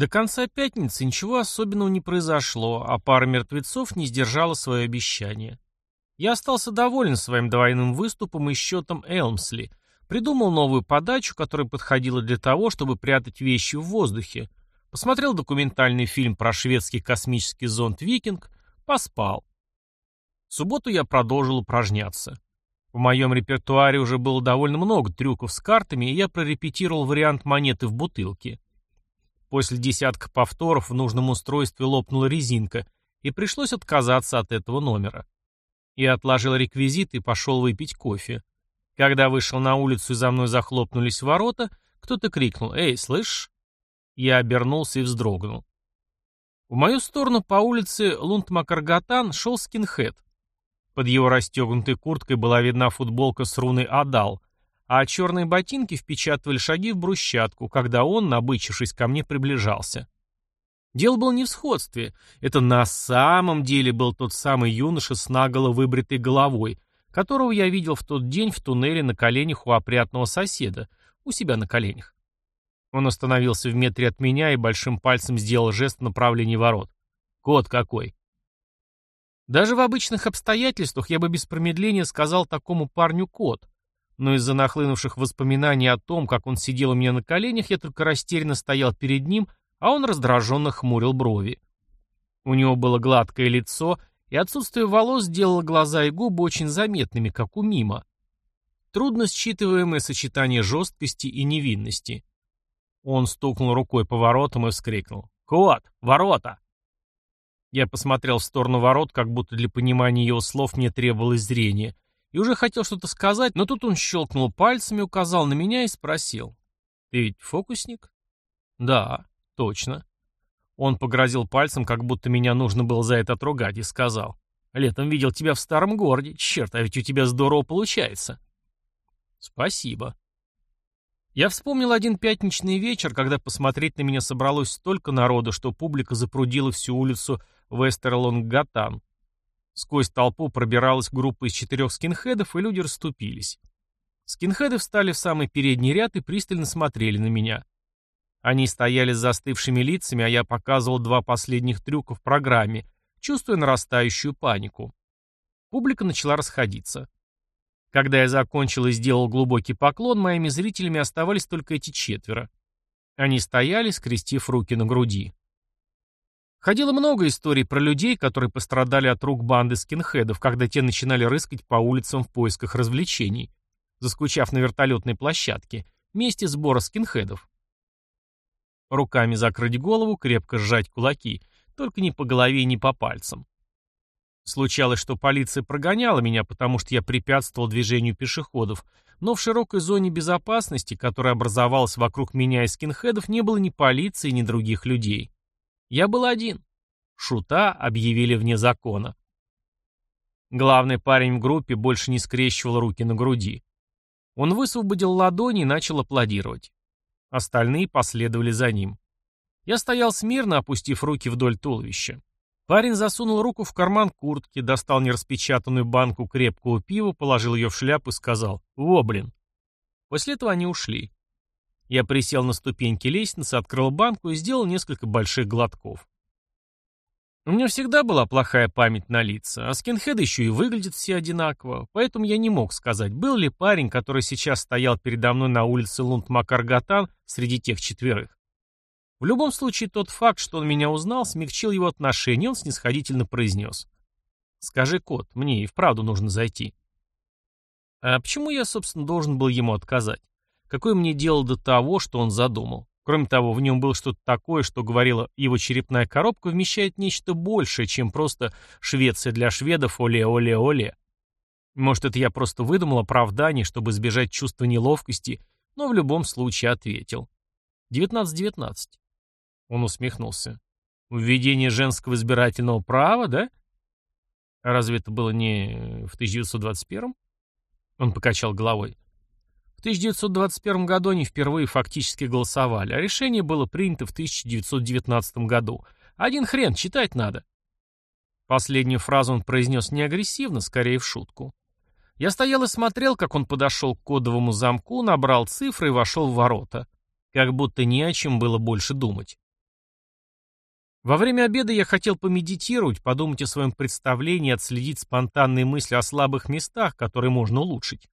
До конца пятницы ничего особенного не произошло, а пара мертвецов не сдержала свое обещание. Я остался доволен своим двойным выступом и счетом Элмсли, придумал новую подачу, которая подходила для того, чтобы прятать вещи в воздухе, посмотрел документальный фильм про шведский космический зонд «Викинг», поспал. В субботу я продолжил упражняться. В моем репертуаре уже было довольно много трюков с картами, и я прорепетировал вариант монеты в бутылке. После десятка повторов в нужном устройстве лопнула резинка, и пришлось отказаться от этого номера. Я отложил реквизит и пошел выпить кофе. Когда вышел на улицу и за мной захлопнулись ворота, кто-то крикнул «Эй, слышь?» Я обернулся и вздрогнул. В мою сторону по улице Лунд-Макаргатан шел скинхед. Под его расстегнутой курткой была видна футболка с руной «Адал», а черные ботинки впечатывали шаги в брусчатку, когда он, набычившись ко мне, приближался. Дело было не в сходстве. Это на самом деле был тот самый юноша с наголо выбритой головой, которого я видел в тот день в туннеле на коленях у опрятного соседа, у себя на коленях. Он остановился в метре от меня и большим пальцем сделал жест в направлении ворот. «Кот какой!» Даже в обычных обстоятельствах я бы без промедления сказал такому парню «кот», но из-за нахлынувших воспоминаний о том, как он сидел у меня на коленях, я только растерянно стоял перед ним, а он раздраженно хмурил брови. У него было гладкое лицо, и отсутствие волос сделало глаза и губы очень заметными, как у мима. Трудно считываемое сочетание жесткости и невинности. Он стукнул рукой по воротам и вскрикнул. «Кот! Ворота!» Я посмотрел в сторону ворот, как будто для понимания его слов мне требовалось зрение — и уже хотел что-то сказать, но тут он щелкнул пальцами, указал на меня и спросил. «Ты ведь фокусник?» «Да, точно». Он погрозил пальцем, как будто меня нужно было за это отругать, и сказал. «Летом видел тебя в старом городе. Черт, а ведь у тебя здорово получается». «Спасибо». Я вспомнил один пятничный вечер, когда посмотреть на меня собралось столько народу, что публика запрудила всю улицу Вестерлонг-Гатан. Сквозь толпу пробиралась группа из четырех скинхедов, и люди расступились. Скинхеды встали в самый передний ряд и пристально смотрели на меня. Они стояли с застывшими лицами, а я показывал два последних трюка в программе, чувствуя нарастающую панику. Публика начала расходиться. Когда я закончил и сделал глубокий поклон, моими зрителями оставались только эти четверо. Они стояли, скрестив руки на груди. Ходило много историй про людей, которые пострадали от рук банды скинхедов, когда те начинали рыскать по улицам в поисках развлечений, заскучав на вертолетной площадке, месте сбора скинхедов. Руками закрыть голову, крепко сжать кулаки, только не по голове и не по пальцам. Случалось, что полиция прогоняла меня, потому что я препятствовал движению пешеходов, но в широкой зоне безопасности, которая образовалась вокруг меня и скинхедов, не было ни полиции, ни других людей. Я был один. Шута объявили вне закона. Главный парень в группе больше не скрещивал руки на груди. Он высвободил ладони и начал аплодировать. Остальные последовали за ним. Я стоял смирно, опустив руки вдоль туловища. Парень засунул руку в карман куртки, достал нераспечатанную банку крепкого пива, положил ее в шляпу и сказал «Во, блин». После этого они ушли. Я присел на ступеньки лестницы, открыл банку и сделал несколько больших глотков. У меня всегда была плохая память на лица, а скинхеды еще и выглядят все одинаково, поэтому я не мог сказать, был ли парень, который сейчас стоял передо мной на улице Лунд-Макаргатан среди тех четверых. В любом случае, тот факт, что он меня узнал, смягчил его отношение, он снисходительно произнес. «Скажи, кот, мне и вправду нужно зайти». А почему я, собственно, должен был ему отказать? Какое мне дело до того, что он задумал? Кроме того, в нем было что-то такое, что говорило, его черепная коробка вмещает нечто большее, чем просто Швеция для шведов оле-оле-оле. Может, это я просто выдумал оправдание, чтобы избежать чувства неловкости, но в любом случае ответил. 19-19. Он усмехнулся. Введение женского избирательного права, да? А разве это было не в 1921? Он покачал головой. В 1921 году они впервые фактически голосовали, а решение было принято в 1919 году. Один хрен, читать надо. Последнюю фразу он произнес не агрессивно, скорее в шутку. Я стоял и смотрел, как он подошел к кодовому замку, набрал цифры и вошел в ворота. Как будто не о чем было больше думать. Во время обеда я хотел помедитировать, подумать о своем представлении, отследить спонтанные мысли о слабых местах, которые можно улучшить.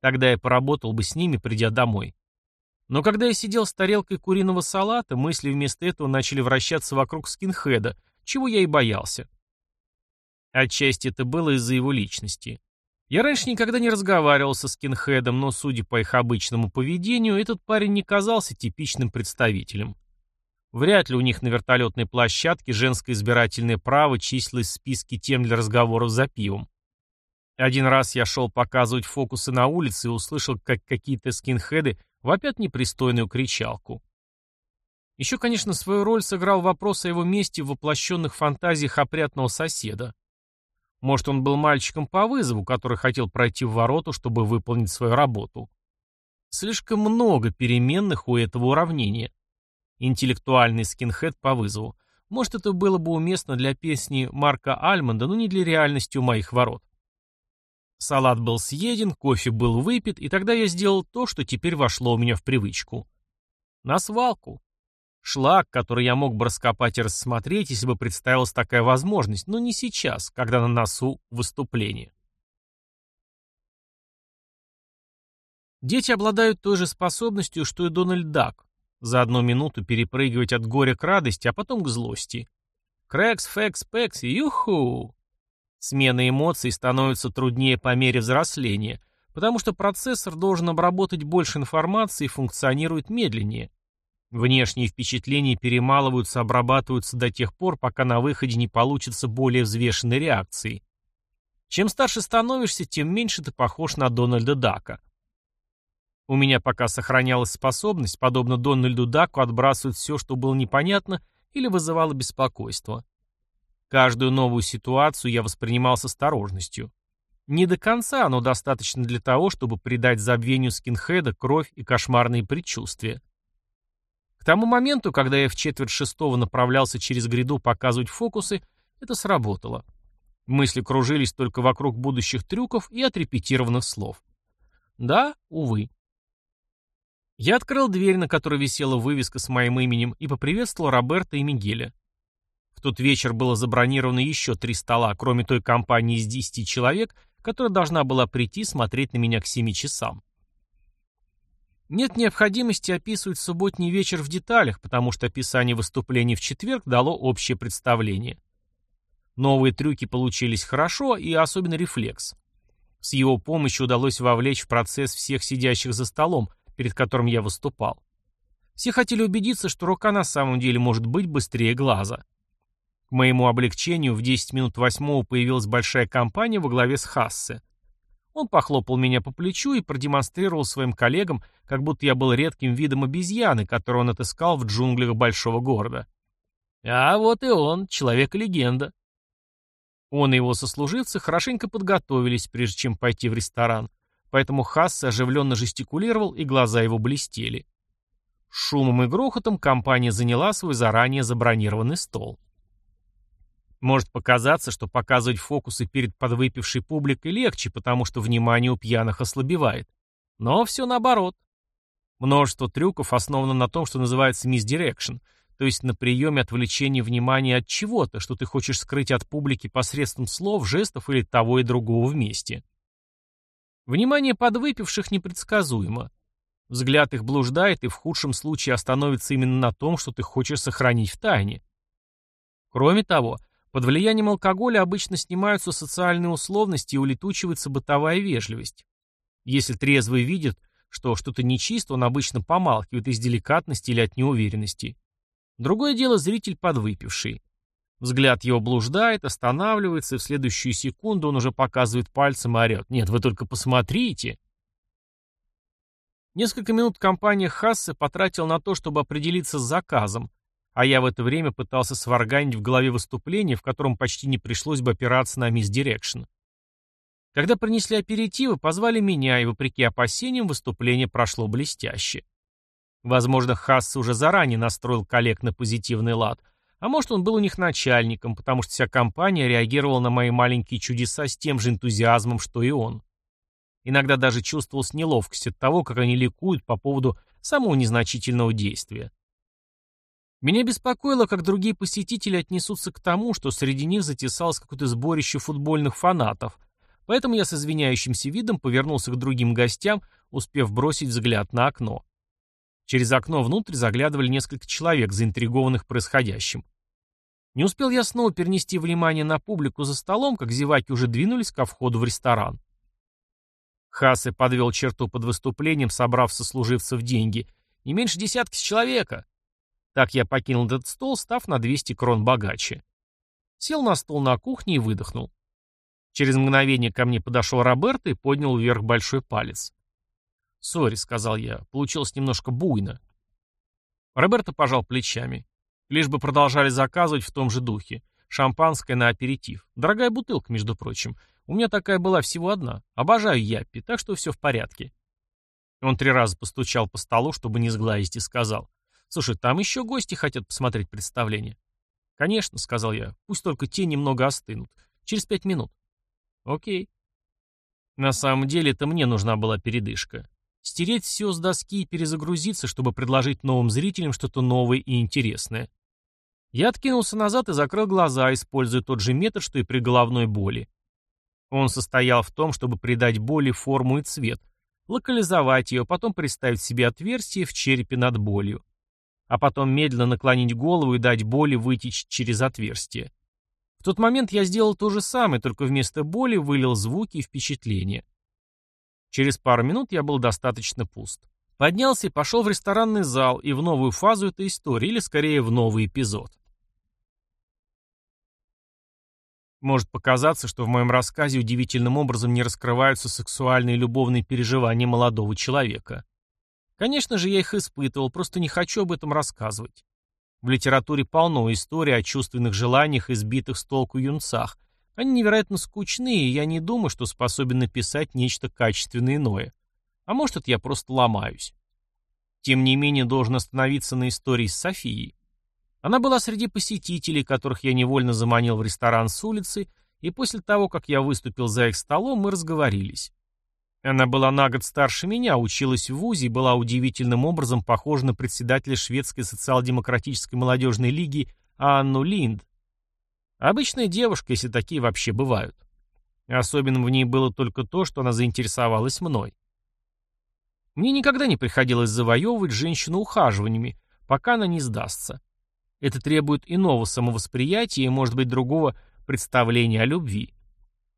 Тогда я поработал бы с ними, придя домой. Но когда я сидел с тарелкой куриного салата, мысли вместо этого начали вращаться вокруг скинхеда, чего я и боялся. Отчасти это было из-за его личности. Я раньше никогда не разговаривал со скинхедом, но, судя по их обычному поведению, этот парень не казался типичным представителем. Вряд ли у них на вертолетной площадке женское избирательное право числилось в списке тем для разговоров за пивом. Один раз я шел показывать фокусы на улице и услышал, как какие-то скинхеды вопят непристойную кричалку. Еще, конечно, свою роль сыграл вопрос о его месте в воплощенных фантазиях опрятного соседа. Может, он был мальчиком по вызову, который хотел пройти в вороту, чтобы выполнить свою работу. Слишком много переменных у этого уравнения. Интеллектуальный скинхед по вызову. Может, это было бы уместно для песни Марка Альмонда, но не для реальности у моих ворот. Салат был съеден, кофе был выпит, и тогда я сделал то, что теперь вошло у меня в привычку. На свалку. Шлак, который я мог бы раскопать и рассмотреть, если бы представилась такая возможность, но не сейчас, когда на носу выступление. Дети обладают той же способностью, что и Дональд Дак. За одну минуту перепрыгивать от горя к радости, а потом к злости. Крэкс, фэкс, пэкс, юху! Смена эмоций становится труднее по мере взросления, потому что процессор должен обработать больше информации и функционирует медленнее. Внешние впечатления перемалываются, обрабатываются до тех пор, пока на выходе не получится более взвешенной реакции. Чем старше становишься, тем меньше ты похож на Дональда Дака. У меня пока сохранялась способность, подобно Дональду Даку, отбрасывать все, что было непонятно или вызывало беспокойство. Каждую новую ситуацию я воспринимал с осторожностью. Не до конца, но достаточно для того, чтобы придать забвению скинхеда кровь и кошмарные предчувствия. К тому моменту, когда я в четверть шестого направлялся через гряду показывать фокусы, это сработало. Мысли кружились только вокруг будущих трюков и отрепетированных слов. Да, увы. Я открыл дверь, на которой висела вывеска с моим именем, и поприветствовал Роберта и Мигеля. В тот вечер было забронировано еще три стола, кроме той компании из десяти человек, которая должна была прийти смотреть на меня к семи часам. Нет необходимости описывать субботний вечер в деталях, потому что описание выступлений в четверг дало общее представление. Новые трюки получились хорошо, и особенно рефлекс. С его помощью удалось вовлечь в процесс всех сидящих за столом, перед которым я выступал. Все хотели убедиться, что рука на самом деле может быть быстрее глаза. К моему облегчению в 10 минут восьмого появилась большая компания во главе с Хассе. Он похлопал меня по плечу и продемонстрировал своим коллегам, как будто я был редким видом обезьяны, которую он отыскал в джунглях большого города. А вот и он, человек-легенда. Он и его сослуживцы хорошенько подготовились, прежде чем пойти в ресторан, поэтому Хассе оживленно жестикулировал, и глаза его блестели. Шумом и грохотом компания заняла свой заранее забронированный стол. Может показаться, что показывать фокусы перед подвыпившей публикой легче, потому что внимание у пьяных ослабевает. Но все наоборот. Множество трюков основано на том, что называется misdirection, то есть на приеме отвлечения внимания от чего-то, что ты хочешь скрыть от публики посредством слов, жестов или того и другого вместе. Внимание подвыпивших непредсказуемо. Взгляд их блуждает и в худшем случае остановится именно на том, что ты хочешь сохранить в тайне. Кроме того, под влиянием алкоголя обычно снимаются социальные условности и улетучивается бытовая вежливость. Если трезвый видит, что что-то нечисто, он обычно помалкивает из деликатности или от неуверенности. Другое дело зритель подвыпивший. Взгляд его блуждает, останавливается, и в следующую секунду он уже показывает пальцем и орет. «Нет, вы только посмотрите!» Несколько минут компания Хассе потратила на то, чтобы определиться с заказом, а я в это время пытался сварганить в голове выступление, в котором почти не пришлось бы опираться на misdirection. Когда принесли аперитивы, позвали меня, и, вопреки опасениям, выступление прошло блестяще. Возможно, Хасс уже заранее настроил коллег на позитивный лад, а может, он был у них начальником, потому что вся компания реагировала на мои маленькие чудеса с тем же энтузиазмом, что и он. Иногда даже чувствовалась неловкость от того, как они ликуют по поводу самого незначительного действия. Меня беспокоило, как другие посетители отнесутся к тому, что среди них затесалось какое-то сборище футбольных фанатов, поэтому я с извиняющимся видом повернулся к другим гостям, успев бросить взгляд на окно. Через окно внутрь заглядывали несколько человек, заинтригованных происходящим. Не успел я снова перенести внимание на публику за столом, как зеваки уже двинулись ко входу в ресторан. Хассе подвел черту под выступлением, собрав сослуживцев деньги. Не меньше десятки с человека. Так я покинул этот стол, став на 200 крон богаче. Сел на стол на кухне и выдохнул. Через мгновение ко мне подошел Роберто и поднял вверх большой палец. «Сори», — сказал я, — «получилось немножко буйно». Роберто пожал плечами. Лишь бы продолжали заказывать в том же духе. Шампанское на аперитив. Дорогая бутылка, между прочим. У меня такая была всего одна. Обожаю яппи, так что все в порядке. Он три раза постучал по столу, чтобы не сглазить, и сказал. «Слушай, там еще гости хотят посмотреть представление». «Конечно», — сказал я. «Пусть только те немного остынут. Через пять минут». «Окей». На самом деле это мне нужна была передышка. Стереть все с доски и перезагрузиться, чтобы предложить новым зрителям что-то новое и интересное. Я откинулся назад и закрыл глаза, используя тот же метод, что и при головной боли. Он состоял в том, чтобы придать боли форму и цвет, локализовать ее, потом представить себе отверстие в черепе над болью. А потом медленно наклонить голову и дать боли вытечь через отверстие. В тот момент я сделал то же самое, только вместо боли вылил звуки и впечатления. Через пару минут я был достаточно пуст. Поднялся и пошел в ресторанный зал и в новую фазу этой истории, или скорее в новый эпизод. Может показаться, что в моем рассказе удивительным образом не раскрываются сексуальные и любовные переживания молодого человека. Конечно же, я их испытывал, просто не хочу об этом рассказывать. В литературе полно историй о чувственных желаниях и сбитых с толку юнцах. Они невероятно скучные, и я не думаю, что способен написать нечто качественное иное. А может, это я просто ломаюсь. Тем не менее, должен остановиться на истории с Софией. Она была среди посетителей, которых я невольно заманил в ресторан с улицы, и после того, как я выступил за их столом, мы разговорились. Она была на год старше меня, училась в ВУЗе и была удивительным образом похожа на председателя шведской социал-демократической молодежной лиги Анну Линд. Обычная девушка, если такие вообще бывают. Особенным в ней было только то, что она заинтересовалась мной. Мне никогда не приходилось завоевывать женщину ухаживаниями, пока она не сдастся. Это требует иного самовосприятия и, может быть, другого представления о любви.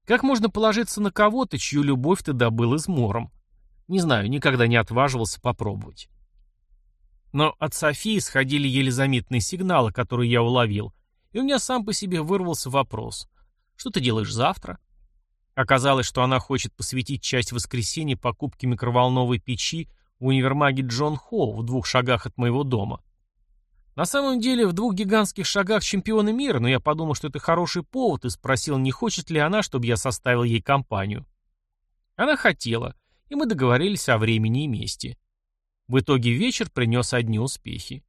Как можно положиться на кого-то, чью любовь ты добыл измором? Не знаю, никогда не отваживался попробовать. Но от Софии сходили еле заметные сигналы, которые я уловил, и у меня сам по себе вырвался вопрос. Что ты делаешь завтра? Оказалось, что она хочет посвятить часть воскресенья покупке микроволновой печи в универмаге Джон Холл в двух шагах от моего дома. На самом деле в двух гигантских шагах чемпиона мира, но я подумал, что это хороший повод и спросил, не хочет ли она, чтобы я составил ей компанию. Она хотела, и мы договорились о времени и месте. В итоге вечер принес одни успехи.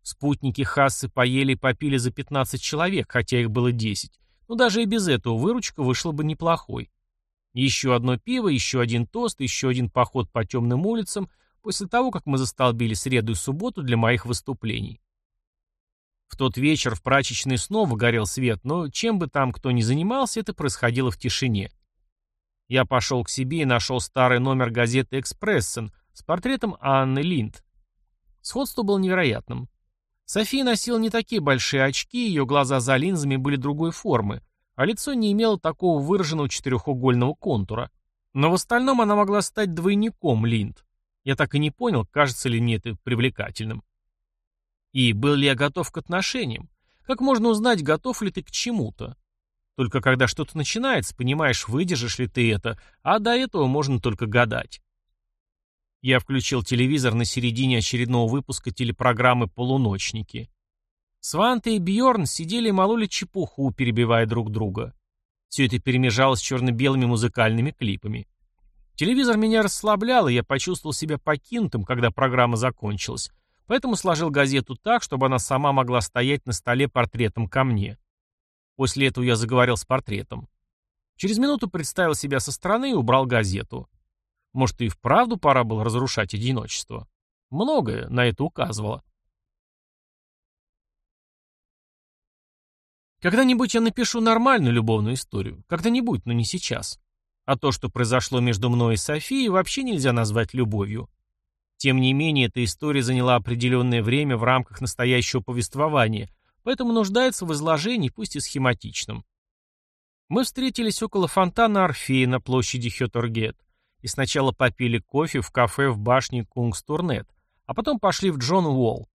Спутники Хассы поели и попили за 15 человек, хотя их было 10, но даже и без этого выручка вышла бы неплохой. Еще одно пиво, еще один тост, еще один поход по темным улицам, после того, как мы застолбили среду и субботу для моих выступлений. В тот вечер в прачечной снова горел свет, но чем бы там кто ни занимался, это происходило в тишине. Я пошел к себе и нашел старый номер газеты «Экспрессен» с портретом Анны Линд. Сходство было невероятным. София носила не такие большие очки, ее глаза за линзами были другой формы, а лицо не имело такого выраженного четырехугольного контура. Но в остальном она могла стать двойником Линд. Я так и не понял, кажется ли мне это привлекательным. И был ли я готов к отношениям? Как можно узнать, готов ли ты к чему-то? Только когда что-то начинается, понимаешь, выдержишь ли ты это, а до этого можно только гадать. Я включил телевизор на середине очередного выпуска телепрограммы «Полуночники». Сванте и Бьорн сидели и мололи чепуху, перебивая друг друга. Все это перемежалось черно-белыми музыкальными клипами. Телевизор меня расслаблял, и я почувствовал себя покинутым, когда программа закончилась, Поэтому сложил газету так, чтобы она сама могла стоять на столе портретом ко мне. После этого я заговорил с портретом. Через минуту представил себя со стороны и убрал газету. Может, и вправду пора было разрушать одиночество. Многое на это указывало. Когда-нибудь я напишу нормальную любовную историю. Когда-нибудь, но не сейчас. А то, что произошло между мной и Софией, вообще нельзя назвать любовью. Тем не менее, эта история заняла определенное время в рамках настоящего повествования, поэтому нуждается в изложении, пусть и схематичном. Мы встретились около фонтана Орфея на площади Хёторгет и сначала попили кофе в кафе в башне Кунгстурнет, а потом пошли в Джон Уолл.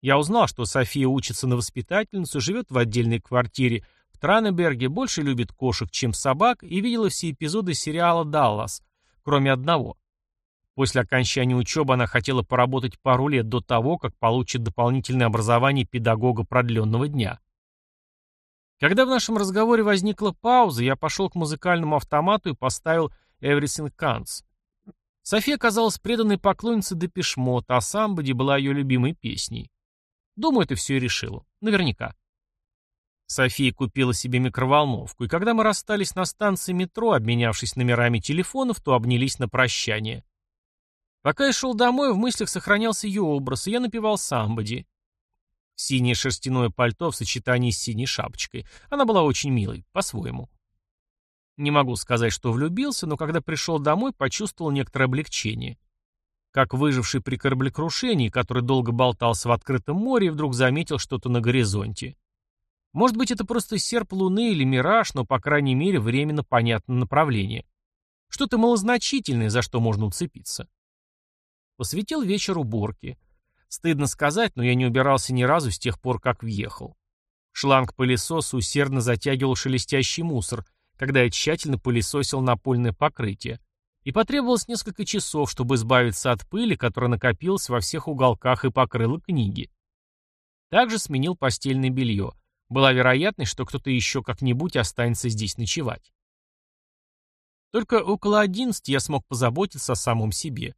Я узнал, что София учится на воспитательницу, живет в отдельной квартире в Транеберге, больше любит кошек, чем собак, и видела все эпизоды сериала «Даллас», кроме одного. После окончания учебы она хотела поработать пару лет до того, как получит дополнительное образование педагога продленного дня. Когда в нашем разговоре возникла пауза, я пошел к музыкальному автомату и поставил «Everything Counts». София казалась преданной поклонницей Депешмот, а «Самбоди» была ее любимой песней. Думаю, это все и решило. Наверняка. София купила себе микроволновку, и когда мы расстались на станции метро, обменявшись номерами телефонов, то обнялись на прощание. Пока я шел домой, в мыслях сохранялся ее образ, и я напевал самбоди. Синее шерстяное пальто в сочетании с синей шапочкой. Она была очень милой, по-своему. Не могу сказать, что влюбился, но когда пришел домой, почувствовал некоторое облегчение как выживший при кораблекрушении, который долго болтался в открытом море и вдруг заметил что-то на горизонте. Может быть, это просто серп луны или мираж, но, по крайней мере, временно понятно направление. Что-то малозначительное, за что можно уцепиться. Посвятил вечер уборки. Стыдно сказать, но я не убирался ни разу с тех пор, как въехал. Шланг пылесоса усердно затягивал шелестящий мусор, когда я тщательно пылесосил напольное покрытие и потребовалось несколько часов, чтобы избавиться от пыли, которая накопилась во всех уголках и покрыла книги. Также сменил постельное белье. Была вероятность, что кто-то еще как-нибудь останется здесь ночевать. Только около одиннадцати я смог позаботиться о самом себе.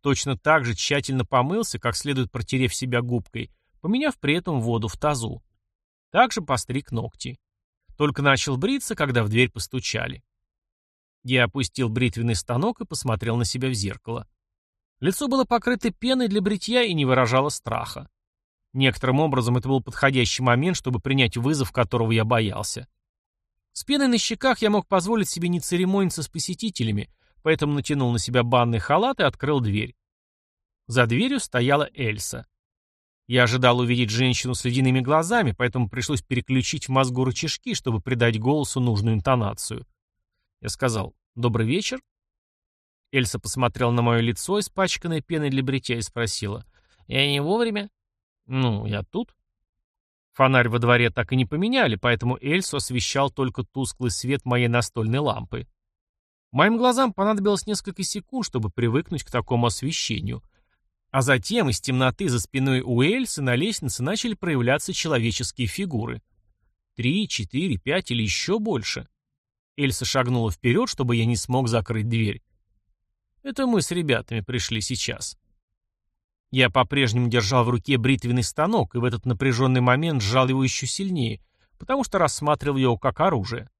Точно так же тщательно помылся, как следует протерев себя губкой, поменяв при этом воду в тазу. Также постриг ногти. Только начал бриться, когда в дверь постучали. Я опустил бритвенный станок и посмотрел на себя в зеркало. Лицо было покрыто пеной для бритья и не выражало страха. Некоторым образом это был подходящий момент, чтобы принять вызов, которого я боялся. С пеной на щеках я мог позволить себе не церемониться с посетителями, поэтому натянул на себя банный халат и открыл дверь. За дверью стояла Эльса. Я ожидал увидеть женщину с ледяными глазами, поэтому пришлось переключить в мозгу рычажки, чтобы придать голосу нужную интонацию. Я сказал «Добрый вечер». Эльса посмотрела на мое лицо, испачканное пеной для бритья, и спросила «Я не вовремя?» «Ну, я тут». Фонарь во дворе так и не поменяли, поэтому Эльсу освещал только тусклый свет моей настольной лампы. Моим глазам понадобилось несколько секунд, чтобы привыкнуть к такому освещению. А затем из темноты за спиной у Эльсы на лестнице начали проявляться человеческие фигуры. Три, четыре, пять или еще больше. Эльса шагнула вперед, чтобы я не смог закрыть дверь. Это мы с ребятами пришли сейчас. Я по-прежнему держал в руке бритвенный станок, и в этот напряженный момент сжал его еще сильнее, потому что рассматривал его как оружие.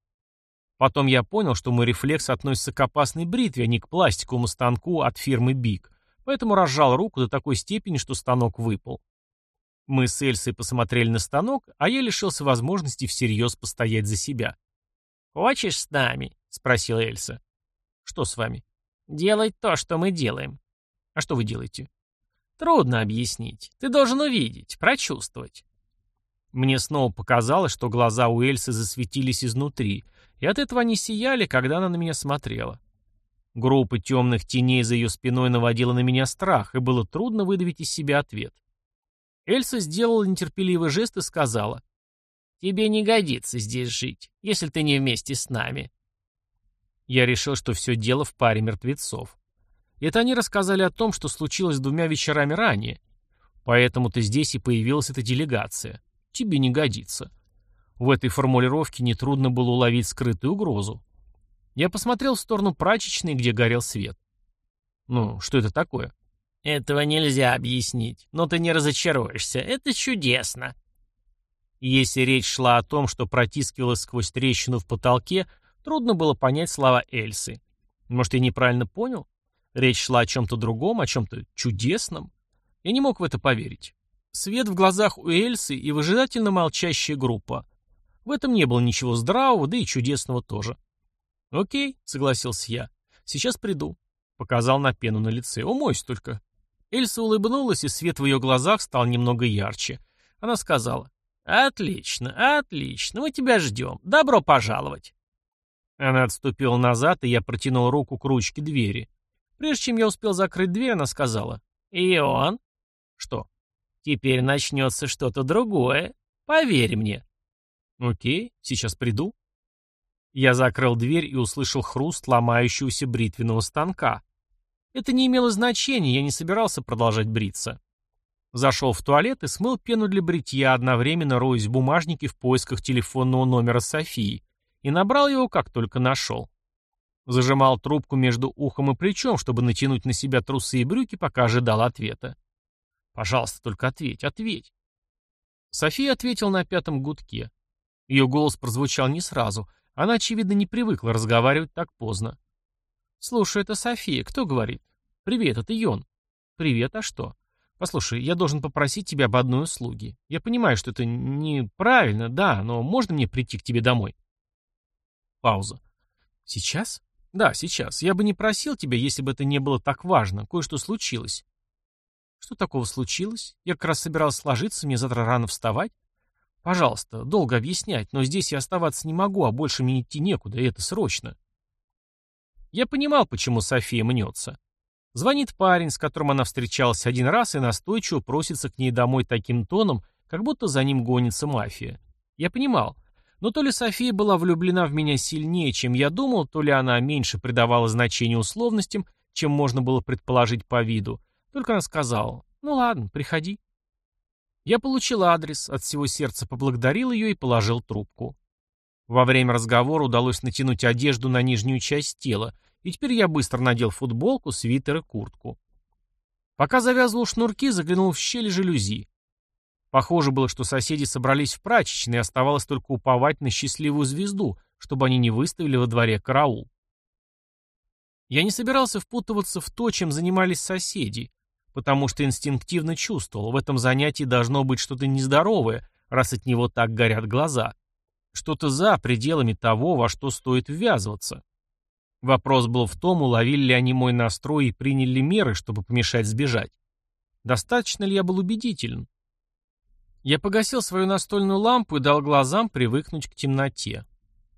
Потом я понял, что мой рефлекс относится к опасной бритве, а не к пластиковому станку от фирмы Биг, поэтому разжал руку до такой степени, что станок выпал. Мы с Эльсой посмотрели на станок, а я лишился возможности всерьез постоять за себя. «Хочешь с нами?» — спросила Эльса. «Что с вами?» «Делать то, что мы делаем». «А что вы делаете?» «Трудно объяснить. Ты должен увидеть, прочувствовать». Мне снова показалось, что глаза у Эльсы засветились изнутри, и от этого они сияли, когда она на меня смотрела. Группа темных теней за ее спиной наводила на меня страх, и было трудно выдавить из себя ответ. Эльса сделала нетерпеливый жест и сказала. Тебе не годится здесь жить, если ты не вместе с нами. Я решил, что все дело в паре мертвецов. Это они рассказали о том, что случилось двумя вечерами ранее. Поэтому-то здесь и появилась эта делегация. Тебе не годится. В этой формулировке нетрудно было уловить скрытую угрозу. Я посмотрел в сторону прачечной, где горел свет. Ну, что это такое? Этого нельзя объяснить, но ты не разочаруешься. Это чудесно. Если речь шла о том, что протискивалась сквозь трещину в потолке, трудно было понять слова Эльсы. Может, я неправильно понял? Речь шла о чем-то другом, о чем-то чудесном? Я не мог в это поверить. Свет в глазах у Эльсы и выжидательно молчащая группа. В этом не было ничего здравого, да и чудесного тоже. «Окей», — согласился я. «Сейчас приду». Показал на пену на лице. «Умойся только». Эльса улыбнулась, и свет в ее глазах стал немного ярче. Она сказала. «Отлично, отлично, мы тебя ждем. Добро пожаловать». Она отступила назад, и я протянул руку к ручке двери. Прежде чем я успел закрыть дверь, она сказала. «И он?» «Что?» «Теперь начнется что-то другое. Поверь мне». «Окей, сейчас приду». Я закрыл дверь и услышал хруст ломающегося бритвенного станка. Это не имело значения, я не собирался продолжать бриться. Зашел в туалет и смыл пену для бритья, одновременно роясь в бумажнике в поисках телефонного номера Софии, и набрал его, как только нашел. Зажимал трубку между ухом и плечом, чтобы натянуть на себя трусы и брюки, пока ожидал ответа. «Пожалуйста, только ответь, ответь». София ответила на пятом гудке. Ее голос прозвучал не сразу, она, очевидно, не привыкла разговаривать так поздно. «Слушай, это София. Кто говорит?» «Привет, это Йон». «Привет, а что?» «Послушай, я должен попросить тебя об одной услуге. Я понимаю, что это неправильно, да, но можно мне прийти к тебе домой?» Пауза. «Сейчас?» «Да, сейчас. Я бы не просил тебя, если бы это не было так важно. Кое-что случилось». «Что такого случилось? Я как раз собирался сложиться, мне завтра рано вставать. Пожалуйста, долго объяснять, но здесь я оставаться не могу, а больше мне идти некуда, и это срочно. Я понимал, почему София мнется. Звонит парень, с которым она встречалась один раз и настойчиво просится к ней домой таким тоном, как будто за ним гонится мафия. Я понимал. Но то ли София была влюблена в меня сильнее, чем я думал, то ли она меньше придавала значения условностям, чем можно было предположить по виду. Только она сказала, ну ладно, приходи. Я получил адрес, от всего сердца поблагодарил ее и положил трубку. Во время разговора удалось натянуть одежду на нижнюю часть тела, и теперь я быстро надел футболку, свитер и куртку. Пока завязывал шнурки, заглянул в щель жалюзи. Похоже было, что соседи собрались в прачечной, и оставалось только уповать на счастливую звезду, чтобы они не выставили во дворе караул. Я не собирался впутываться в то, чем занимались соседи, потому что инстинктивно чувствовал, в этом занятии должно быть что-то нездоровое, раз от него так горят глаза. Что-то за пределами того, во что стоит ввязываться. Вопрос был в том, уловили ли они мой настрой и приняли ли меры, чтобы помешать сбежать. Достаточно ли я был убедителен? Я погасил свою настольную лампу и дал глазам привыкнуть к темноте.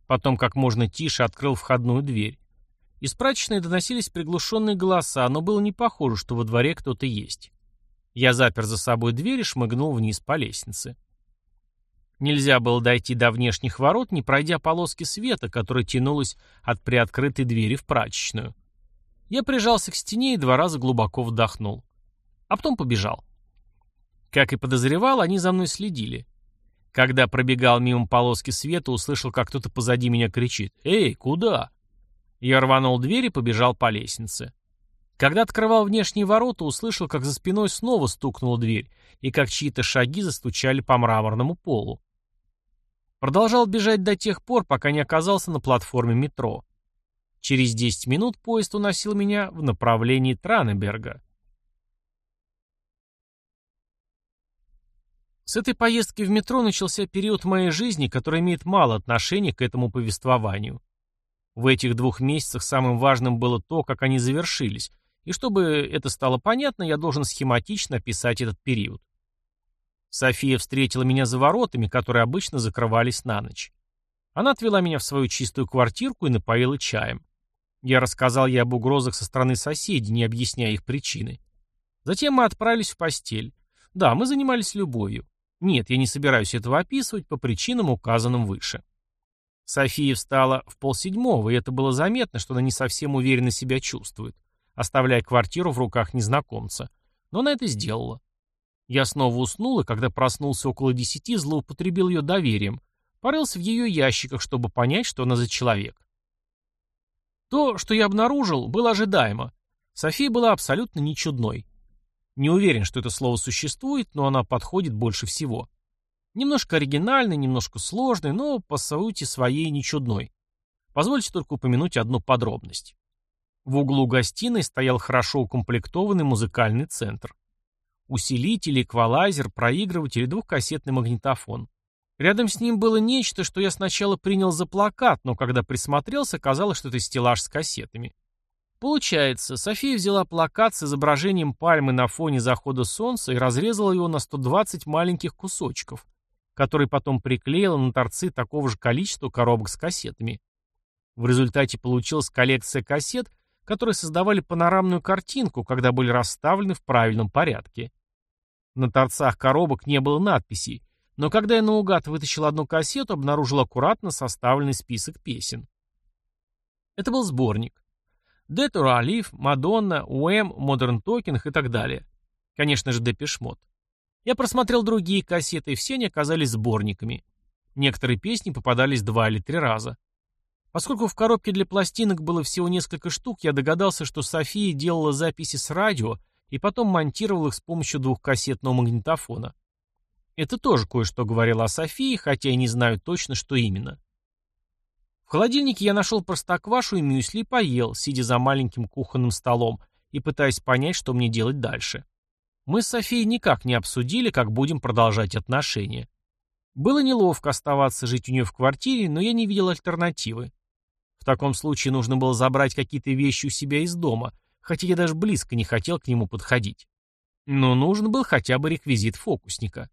Потом как можно тише открыл входную дверь. Из прачечной доносились приглушенные голоса, но было не похоже, что во дворе кто-то есть. Я запер за собой дверь и шмыгнул вниз по лестнице. Нельзя было дойти до внешних ворот, не пройдя полоски света, которая тянулась от приоткрытой двери в прачечную. Я прижался к стене и два раза глубоко вдохнул. А потом побежал. Как и подозревал, они за мной следили. Когда пробегал мимо полоски света, услышал, как кто-то позади меня кричит «Эй, куда?». Я рванул дверь и побежал по лестнице. Когда открывал внешние ворота, услышал, как за спиной снова стукнула дверь, и как чьи-то шаги застучали по мраморному полу. Продолжал бежать до тех пор, пока не оказался на платформе метро. Через 10 минут поезд уносил меня в направлении Транеберга. С этой поездки в метро начался период моей жизни, который имеет мало отношения к этому повествованию. В этих двух месяцах самым важным было то, как они завершились, и чтобы это стало понятно, я должен схематично описать этот период. София встретила меня за воротами, которые обычно закрывались на ночь. Она отвела меня в свою чистую квартирку и напоила чаем. Я рассказал ей об угрозах со стороны соседей, не объясняя их причины. Затем мы отправились в постель. Да, мы занимались любовью. Нет, я не собираюсь этого описывать по причинам, указанным выше. София встала в полседьмого, и это было заметно, что она не совсем уверенно себя чувствует, оставляя квартиру в руках незнакомца. Но она это сделала. Я снова уснул, и когда проснулся около десяти, злоупотребил ее доверием, порылся в ее ящиках, чтобы понять, что она за человек. То, что я обнаружил, было ожидаемо. София была абсолютно не чудной. Не уверен, что это слово существует, но она подходит больше всего. Немножко оригинальный, немножко сложный, но по сути своей не чудной. Позвольте только упомянуть одну подробность. В углу гостиной стоял хорошо укомплектованный музыкальный центр. Усилитель, эквалайзер, проигрыватель и двухкассетный магнитофон. Рядом с ним было нечто, что я сначала принял за плакат, но когда присмотрелся, казалось, что это стеллаж с кассетами. Получается, София взяла плакат с изображением пальмы на фоне захода солнца и разрезала его на 120 маленьких кусочков, которые потом приклеила на торцы такого же количества коробок с кассетами. В результате получилась коллекция кассет, которые создавали панорамную картинку, когда были расставлены в правильном порядке. На торцах коробок не было надписей, но когда я наугад вытащил одну кассету, обнаружил аккуратно составленный список песен. Это был сборник. Or Alive, Madonna, Уэм, Modern Talking и так далее. Конечно же, Депешмот. Я просмотрел другие кассеты, и все они оказались сборниками. Некоторые песни попадались два или три раза. Поскольку в коробке для пластинок было всего несколько штук, я догадался, что София делала записи с радио и потом монтировала их с помощью двухкассетного магнитофона. Это тоже кое-что говорило о Софии, хотя я не знаю точно, что именно. В холодильнике я нашел простоквашу и мюсли и поел, сидя за маленьким кухонным столом и пытаясь понять, что мне делать дальше. Мы с Софией никак не обсудили, как будем продолжать отношения. Было неловко оставаться жить у нее в квартире, но я не видел альтернативы. В таком случае нужно было забрать какие-то вещи у себя из дома, хотя я даже близко не хотел к нему подходить. Но нужен был хотя бы реквизит фокусника.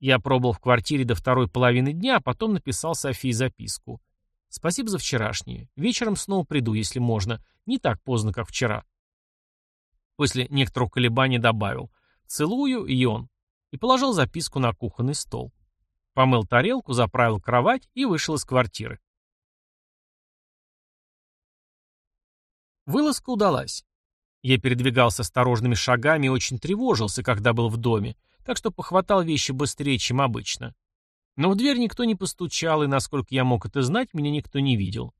Я пробыл в квартире до второй половины дня, а потом написал Софии записку. «Спасибо за вчерашнее. Вечером снова приду, если можно. Не так поздно, как вчера». После некоторого колебания добавил «Целую, и он». И положил записку на кухонный стол. Помыл тарелку, заправил кровать и вышел из квартиры. Вылазка удалась. Я передвигался осторожными шагами и очень тревожился, когда был в доме, так что похватал вещи быстрее, чем обычно. Но в дверь никто не постучал, и, насколько я мог это знать, меня никто не видел.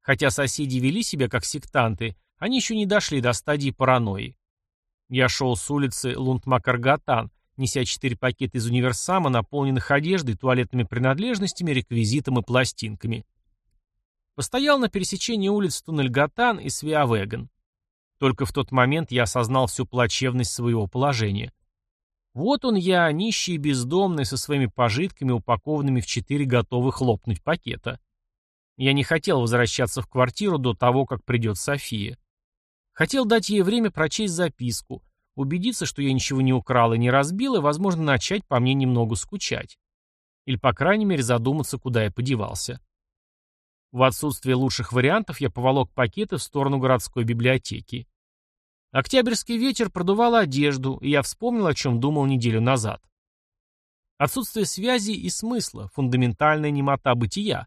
Хотя соседи вели себя как сектанты, они еще не дошли до стадии паранойи. Я шел с улицы Лундмакаргатан, неся четыре пакета из универсама, наполненных одеждой, туалетными принадлежностями, реквизитом и пластинками. Постоял на пересечении улиц Туннельгатан и Свиавеган. Только в тот момент я осознал всю плачевность своего положения. Вот он я, нищий и бездомный, со своими пожитками, упакованными в четыре готовых лопнуть пакета. Я не хотел возвращаться в квартиру до того, как придет София. Хотел дать ей время прочесть записку, убедиться, что я ничего не украл и не разбил, и, возможно, начать по мне немного скучать. Или, по крайней мере, задуматься, куда я подевался. В отсутствие лучших вариантов я поволок пакеты в сторону городской библиотеки. Октябрьский ветер продувал одежду, и я вспомнил, о чем думал неделю назад. Отсутствие связи и смысла, фундаментальная немота бытия.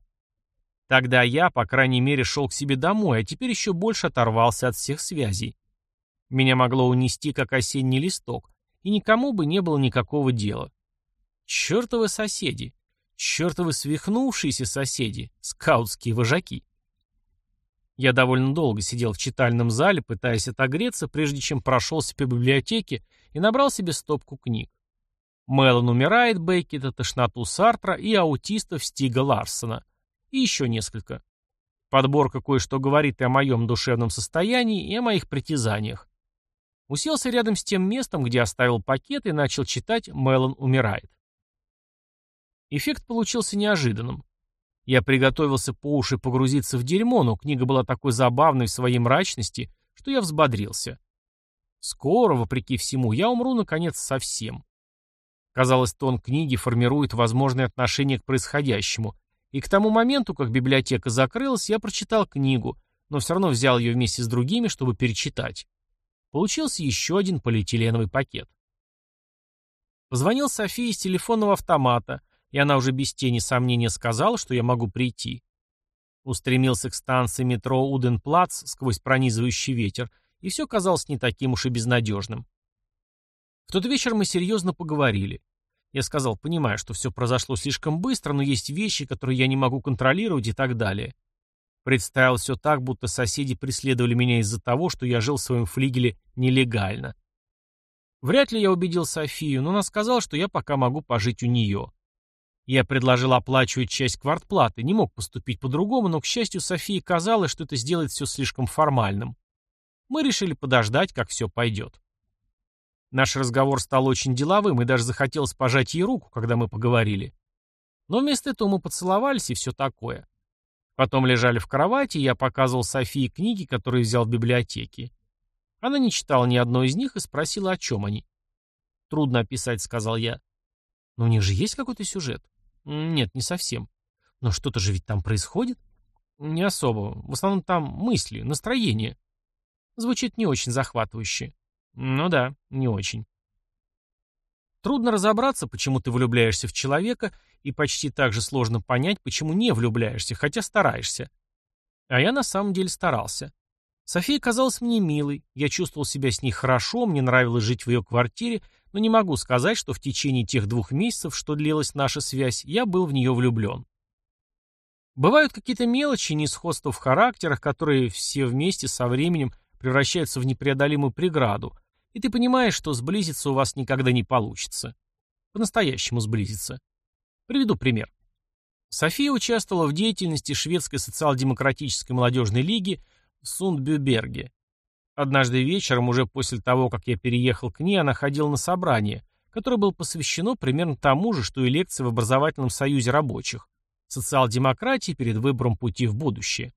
Тогда я, по крайней мере, шел к себе домой, а теперь еще больше оторвался от всех связей. Меня могло унести, как осенний листок, и никому бы не было никакого дела. Чертовы соседи, чертовы свихнувшиеся соседи, скаутские вожаки. Я довольно долго сидел в читальном зале, пытаясь отогреться, прежде чем прошелся по библиотеке и набрал себе стопку книг. Мелон умирает Бейкета, тошноту Сартра и аутистов Стига Ларсона. И еще несколько. Подборка кое-что говорит и о моем душевном состоянии, и о моих притязаниях. Уселся рядом с тем местом, где оставил пакет, и начал читать «Мелон умирает». Эффект получился неожиданным. Я приготовился по уши погрузиться в дерьмо, но книга была такой забавной в своей мрачности, что я взбодрился. Скоро, вопреки всему, я умру, наконец, совсем. Казалось, тон книги формирует возможное отношение к происходящему, и к тому моменту, как библиотека закрылась, я прочитал книгу, но все равно взял ее вместе с другими, чтобы перечитать. Получился еще один полиэтиленовый пакет. Позвонил Софии из телефонного автомата, и она уже без тени сомнения сказала, что я могу прийти. Устремился к станции метро Уденплац сквозь пронизывающий ветер, и все казалось не таким уж и безнадежным. В тот вечер мы серьезно поговорили. Я сказал, понимая, что все произошло слишком быстро, но есть вещи, которые я не могу контролировать и так далее. Представил все так, будто соседи преследовали меня из-за того, что я жил в своем флигеле нелегально. Вряд ли я убедил Софию, но она сказала, что я пока могу пожить у нее. Я предложил оплачивать часть квартплаты, не мог поступить по-другому, но, к счастью, Софии казалось, что это сделает все слишком формальным. Мы решили подождать, как все пойдет. Наш разговор стал очень деловым, и даже захотелось пожать ей руку, когда мы поговорили. Но вместо этого мы поцеловались и все такое. Потом лежали в кровати, и я показывал Софии книги, которые взял в библиотеке. Она не читала ни одной из них и спросила, о чем они. «Трудно описать», — сказал я. «Но у них же есть какой-то сюжет?» «Нет, не совсем». «Но что-то же ведь там происходит?» «Не особо. В основном там мысли, настроение». Звучит не очень захватывающе. Ну да, не очень. Трудно разобраться, почему ты влюбляешься в человека, и почти так же сложно понять, почему не влюбляешься, хотя стараешься. А я на самом деле старался. София казалась мне милой, я чувствовал себя с ней хорошо, мне нравилось жить в ее квартире, но не могу сказать, что в течение тех двух месяцев, что длилась наша связь, я был в нее влюблен. Бывают какие-то мелочи, несходства в характерах, которые все вместе со временем превращаются в непреодолимую преграду, и ты понимаешь, что сблизиться у вас никогда не получится. По-настоящему сблизиться. Приведу пример. София участвовала в деятельности шведской социал-демократической молодежной лиги в Сундбюберге. Однажды вечером, уже после того, как я переехал к ней, она ходила на собрание, которое было посвящено примерно тому же, что и лекции в образовательном союзе рабочих, социал-демократии перед выбором пути в будущее.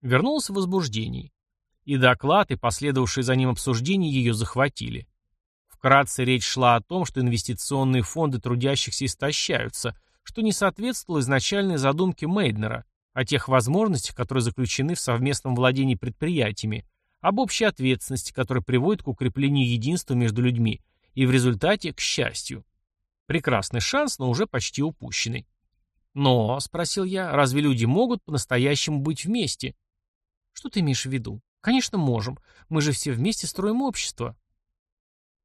Вернулся в возбуждении. И доклад, и последовавшие за ним обсуждения ее захватили. Вкратце речь шла о том, что инвестиционные фонды трудящихся истощаются, что не соответствовало изначальной задумке Мейднера о тех возможностях, которые заключены в совместном владении предприятиями, об общей ответственности, которая приводит к укреплению единства между людьми и в результате к счастью. Прекрасный шанс, но уже почти упущенный. «Но», — спросил я, — «разве люди могут по-настоящему быть вместе?» «Что ты имеешь в виду?» Конечно, можем. Мы же все вместе строим общество.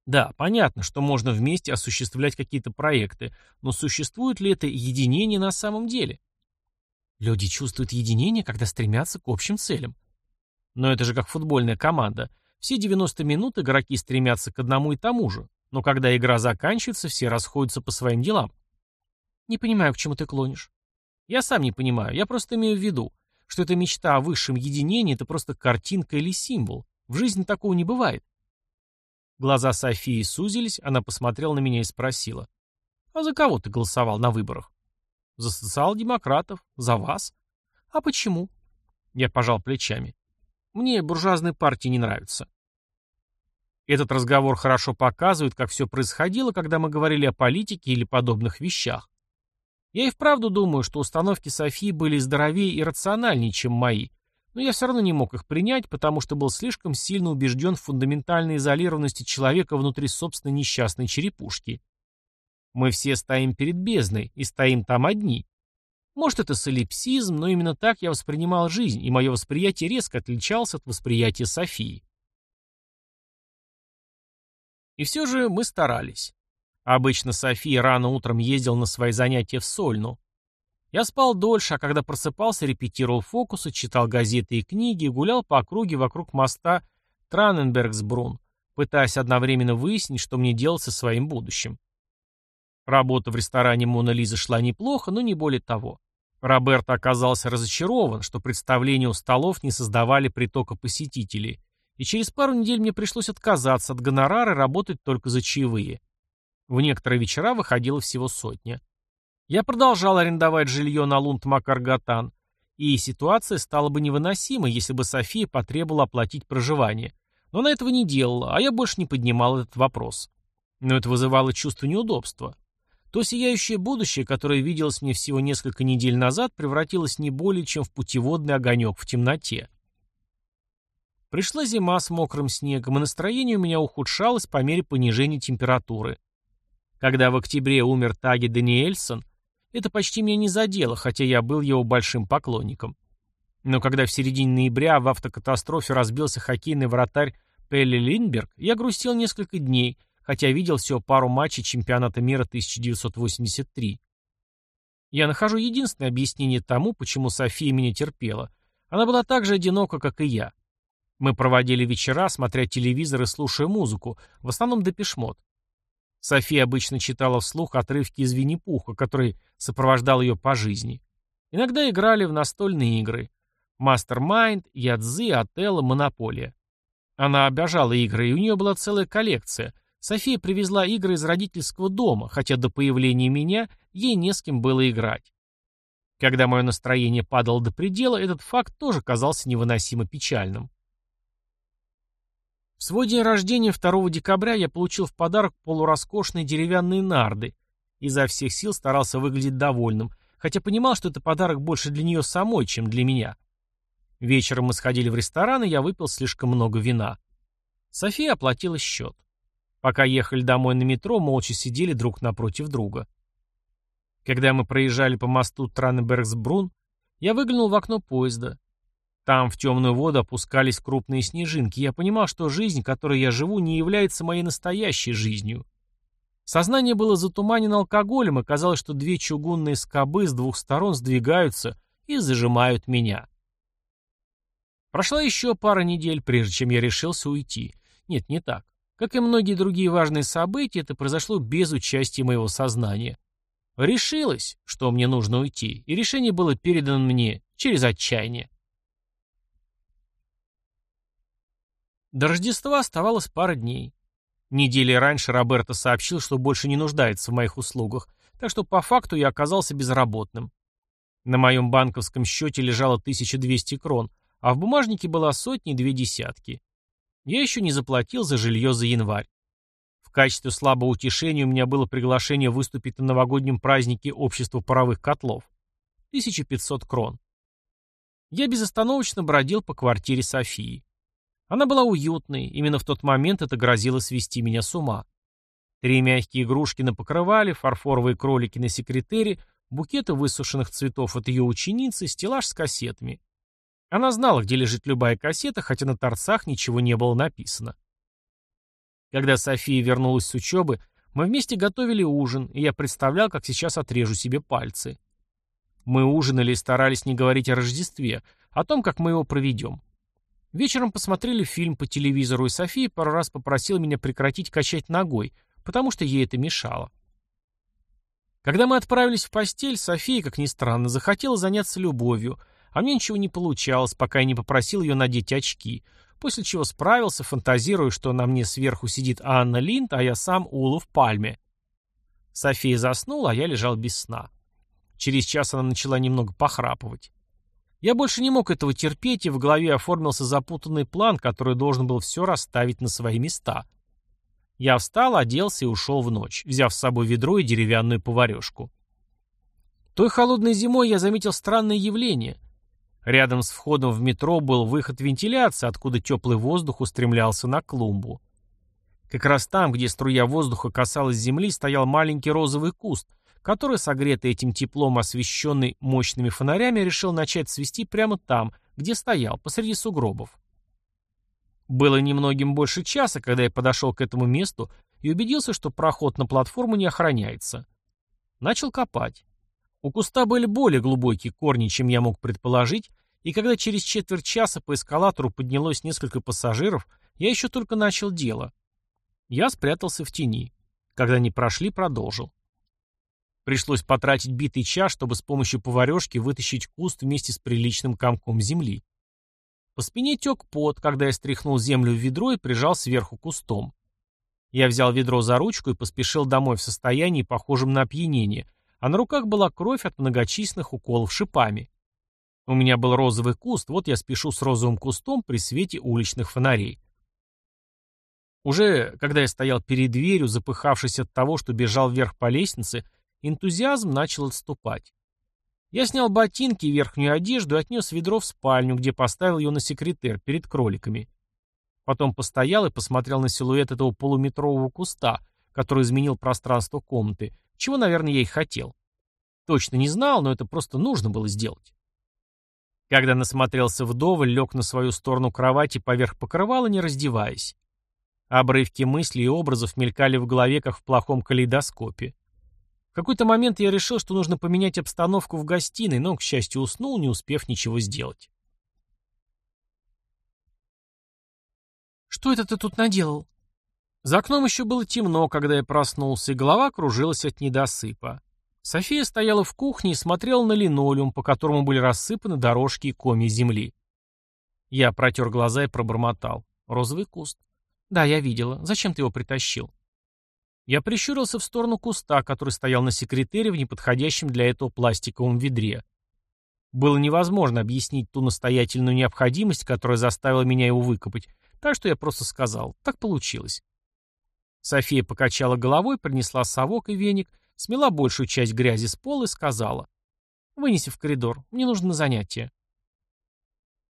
Да, понятно, что можно вместе осуществлять какие-то проекты, но существует ли это единение на самом деле? Люди чувствуют единение, когда стремятся к общим целям. Но это же как футбольная команда. Все 90 минут игроки стремятся к одному и тому же, но когда игра заканчивается, все расходятся по своим делам. Не понимаю, к чему ты клонишь. Я сам не понимаю, я просто имею в виду что эта мечта о высшем единении – это просто картинка или символ. В жизни такого не бывает. Глаза Софии сузились, она посмотрела на меня и спросила. «А за кого ты голосовал на выборах?» «За социал-демократов. За вас». «А почему?» Я пожал плечами. «Мне буржуазные партии не нравятся». Этот разговор хорошо показывает, как все происходило, когда мы говорили о политике или подобных вещах. Я и вправду думаю, что установки Софии были здоровее и рациональнее, чем мои, но я все равно не мог их принять, потому что был слишком сильно убежден в фундаментальной изолированности человека внутри собственной несчастной черепушки. Мы все стоим перед бездной, и стоим там одни. Может, это солипсизм, но именно так я воспринимал жизнь, и мое восприятие резко отличалось от восприятия Софии. И все же мы старались. Обычно София рано утром ездил на свои занятия в Сольну. Я спал дольше, а когда просыпался, репетировал фокусы, читал газеты и книги гулял по округе вокруг моста Траненбергсбрун, пытаясь одновременно выяснить, что мне делать со своим будущим. Работа в ресторане Мона Лиза шла неплохо, но не более того. Роберт оказался разочарован, что представления у столов не создавали притока посетителей, и через пару недель мне пришлось отказаться от гонорара и работать только за чаевые. В некоторые вечера выходило всего сотня. Я продолжал арендовать жилье на Лунд-Макаргатан, и ситуация стала бы невыносимой, если бы София потребовала оплатить проживание. Но она этого не делала, а я больше не поднимал этот вопрос. Но это вызывало чувство неудобства. То сияющее будущее, которое виделось мне всего несколько недель назад, превратилось не более чем в путеводный огонек в темноте. Пришла зима с мокрым снегом, и настроение у меня ухудшалось по мере понижения температуры. Когда в октябре умер Таги Даниэльсон, это почти меня не задело, хотя я был его большим поклонником. Но когда в середине ноября в автокатастрофе разбился хоккейный вратарь Пелли Линдберг, я грустил несколько дней, хотя видел всего пару матчей чемпионата мира 1983. Я нахожу единственное объяснение тому, почему София меня терпела. Она была так же одинока, как и я. Мы проводили вечера, смотря телевизор и слушая музыку, в основном депешмот. София обычно читала вслух отрывки из Винни-Пуха, который сопровождал ее по жизни. Иногда играли в настольные игры. Мастер-майнд, Ядзы, Отелло, Монополия. Она обожала игры, и у нее была целая коллекция. София привезла игры из родительского дома, хотя до появления меня ей не с кем было играть. Когда мое настроение падало до предела, этот факт тоже казался невыносимо печальным. Свой день рождения 2 декабря я получил в подарок полуроскошные деревянные нарды. Изо всех сил старался выглядеть довольным, хотя понимал, что это подарок больше для нее самой, чем для меня. Вечером мы сходили в ресторан, и я выпил слишком много вина. София оплатила счет. Пока ехали домой на метро, молча сидели друг напротив друга. Когда мы проезжали по мосту Транебергсбрун, я выглянул в окно поезда. Там в темную воду опускались крупные снежинки. Я понимал, что жизнь, которой я живу, не является моей настоящей жизнью. Сознание было затуманено алкоголем, и казалось, что две чугунные скобы с двух сторон сдвигаются и зажимают меня. Прошла еще пара недель, прежде чем я решился уйти. Нет, не так. Как и многие другие важные события, это произошло без участия моего сознания. Решилось, что мне нужно уйти, и решение было передано мне через отчаяние. До Рождества оставалось пара дней. Недели раньше Роберто сообщил, что больше не нуждается в моих услугах, так что по факту я оказался безработным. На моем банковском счете лежало 1200 крон, а в бумажнике была сотни две десятки. Я еще не заплатил за жилье за январь. В качестве слабого утешения у меня было приглашение выступить на новогоднем празднике Общества паровых котлов. 1500 крон. Я безостановочно бродил по квартире Софии. Она была уютной, именно в тот момент это грозило свести меня с ума. Три мягкие игрушки на покрывале, фарфоровые кролики на секретере, букеты высушенных цветов от ее ученицы, стеллаж с кассетами. Она знала, где лежит любая кассета, хотя на торцах ничего не было написано. Когда София вернулась с учебы, мы вместе готовили ужин, и я представлял, как сейчас отрежу себе пальцы. Мы ужинали и старались не говорить о Рождестве, о том, как мы его проведем. Вечером посмотрели фильм по телевизору, и София пару раз попросила меня прекратить качать ногой, потому что ей это мешало. Когда мы отправились в постель, София, как ни странно, захотела заняться любовью, а мне ничего не получалось, пока я не попросил ее надеть очки, после чего справился, фантазируя, что на мне сверху сидит Анна Линд, а я сам Ула в пальме. София заснула, а я лежал без сна. Через час она начала немного похрапывать. Я больше не мог этого терпеть, и в голове оформился запутанный план, который должен был все расставить на свои места. Я встал, оделся и ушел в ночь, взяв с собой ведро и деревянную поварешку. Той холодной зимой я заметил странное явление. Рядом с входом в метро был выход вентиляции, откуда теплый воздух устремлялся на клумбу. Как раз там, где струя воздуха касалась земли, стоял маленький розовый куст, который, согретый этим теплом, освещенный мощными фонарями, решил начать цвести прямо там, где стоял, посреди сугробов. Было немногим больше часа, когда я подошел к этому месту и убедился, что проход на платформу не охраняется. Начал копать. У куста были более глубокие корни, чем я мог предположить, и когда через четверть часа по эскалатору поднялось несколько пассажиров, я еще только начал дело. Я спрятался в тени. Когда они прошли, продолжил. Пришлось потратить битый час, чтобы с помощью поварешки вытащить куст вместе с приличным комком земли. По спине тек пот, когда я стряхнул землю в ведро и прижал сверху кустом. Я взял ведро за ручку и поспешил домой в состоянии, похожем на опьянение, а на руках была кровь от многочисленных уколов шипами. У меня был розовый куст, вот я спешу с розовым кустом при свете уличных фонарей. Уже когда я стоял перед дверью, запыхавшись от того, что бежал вверх по лестнице, Энтузиазм начал отступать. Я снял ботинки и верхнюю одежду и отнес ведро в спальню, где поставил ее на секретер перед кроликами. Потом постоял и посмотрел на силуэт этого полуметрового куста, который изменил пространство комнаты, чего, наверное, я и хотел. Точно не знал, но это просто нужно было сделать. Когда насмотрелся вдоволь, лег на свою сторону кровати поверх покрывала, не раздеваясь. Обрывки мыслей и образов мелькали в голове, как в плохом калейдоскопе. В какой-то момент я решил, что нужно поменять обстановку в гостиной, но, к счастью, уснул, не успев ничего сделать. «Что это ты тут наделал?» За окном еще было темно, когда я проснулся, и голова кружилась от недосыпа. София стояла в кухне и смотрела на линолеум, по которому были рассыпаны дорожки и коми земли. Я протер глаза и пробормотал. «Розовый куст». «Да, я видела. Зачем ты его притащил?» Я прищурился в сторону куста, который стоял на секретере в неподходящем для этого пластиковом ведре. Было невозможно объяснить ту настоятельную необходимость, которая заставила меня его выкопать, так что я просто сказал, так получилось. София покачала головой, принесла совок и веник, смела большую часть грязи с пола и сказала, «Вынеси в коридор, мне нужно на занятие».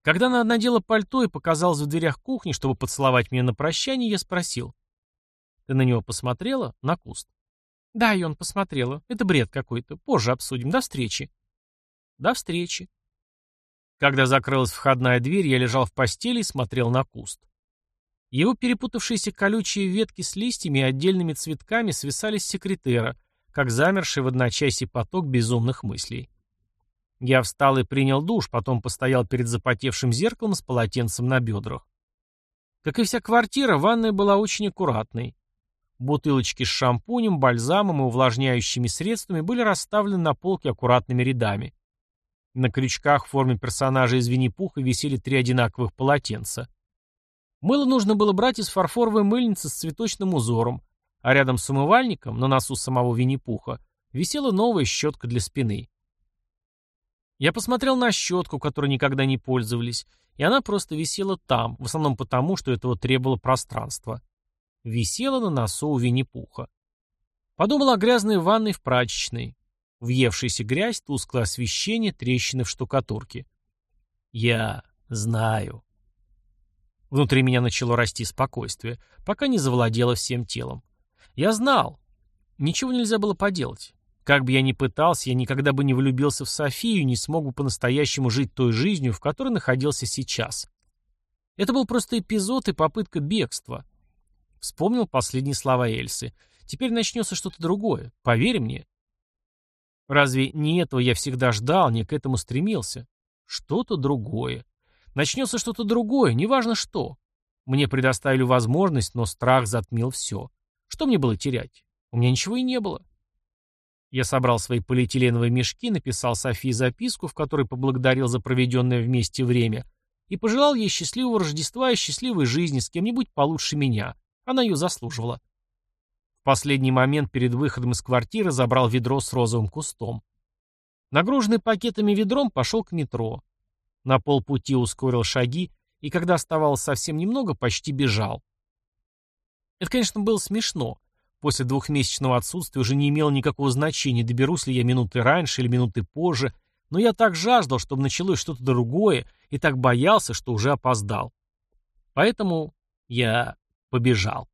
Когда она надела пальто и показалась в дверях кухни, чтобы поцеловать меня на прощание, я спросил, «Ты на него посмотрела? На куст?» «Да, и он посмотрела. Это бред какой-то. Позже обсудим. До встречи». До встречи. Когда закрылась входная дверь, я лежал в постели и смотрел на куст. Его перепутавшиеся колючие ветки с листьями и отдельными цветками свисали с секретера, как замерший в одночасье поток безумных мыслей. Я встал и принял душ, потом постоял перед запотевшим зеркалом с полотенцем на бедрах. Как и вся квартира, ванная была очень аккуратной. Бутылочки с шампунем, бальзамом и увлажняющими средствами были расставлены на полке аккуратными рядами. На крючках в форме персонажа из Винни-Пуха висели три одинаковых полотенца. Мыло нужно было брать из фарфоровой мыльницы с цветочным узором, а рядом с умывальником, на носу самого Винни-Пуха, висела новая щетка для спины. Я посмотрел на щетку, которой никогда не пользовались, и она просто висела там, в основном потому, что этого требовало пространства. Висела на носу у Винни-Пуха. Подумал о грязной ванной в прачечной. Въевшаяся грязь, тусклое освещение, трещины в штукатурке. Я знаю. Внутри меня начало расти спокойствие, пока не завладело всем телом. Я знал. Ничего нельзя было поделать. Как бы я ни пытался, я никогда бы не влюбился в Софию, не смог бы по-настоящему жить той жизнью, в которой находился сейчас. Это был просто эпизод и попытка бегства. Вспомнил последние слова Эльсы. Теперь начнется что-то другое. Поверь мне. Разве не этого я всегда ждал, не к этому стремился? Что-то другое. Начнется что-то другое, неважно что. Мне предоставили возможность, но страх затмил все. Что мне было терять? У меня ничего и не было. Я собрал свои полиэтиленовые мешки, написал Софии записку, в которой поблагодарил за проведенное вместе время, и пожелал ей счастливого Рождества и счастливой жизни с кем-нибудь получше меня. Она ее заслуживала. В последний момент перед выходом из квартиры забрал ведро с розовым кустом. Нагруженный пакетами ведром пошел к метро. На полпути ускорил шаги, и когда оставалось совсем немного, почти бежал. Это, конечно, было смешно. После двухмесячного отсутствия уже не имело никакого значения, доберусь ли я минуты раньше или минуты позже, но я так жаждал, чтобы началось что-то другое, и так боялся, что уже опоздал. Поэтому я побежал.